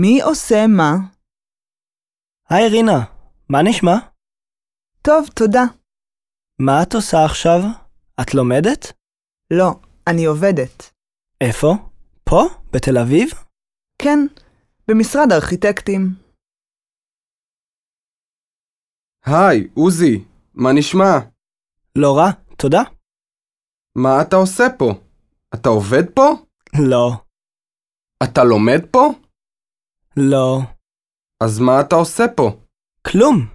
מי עושה מה? היי רינה, מה נשמע? טוב, תודה. מה את עושה עכשיו? את לומדת? לא, אני עובדת. איפה? פה? בתל אביב? כן, במשרד ארכיטקטים. היי, עוזי, מה נשמע? לא רע, תודה. מה אתה עושה פה? אתה עובד פה? לא, אתה לומד פה? לא, אז מה אתה עושה פה? כלום.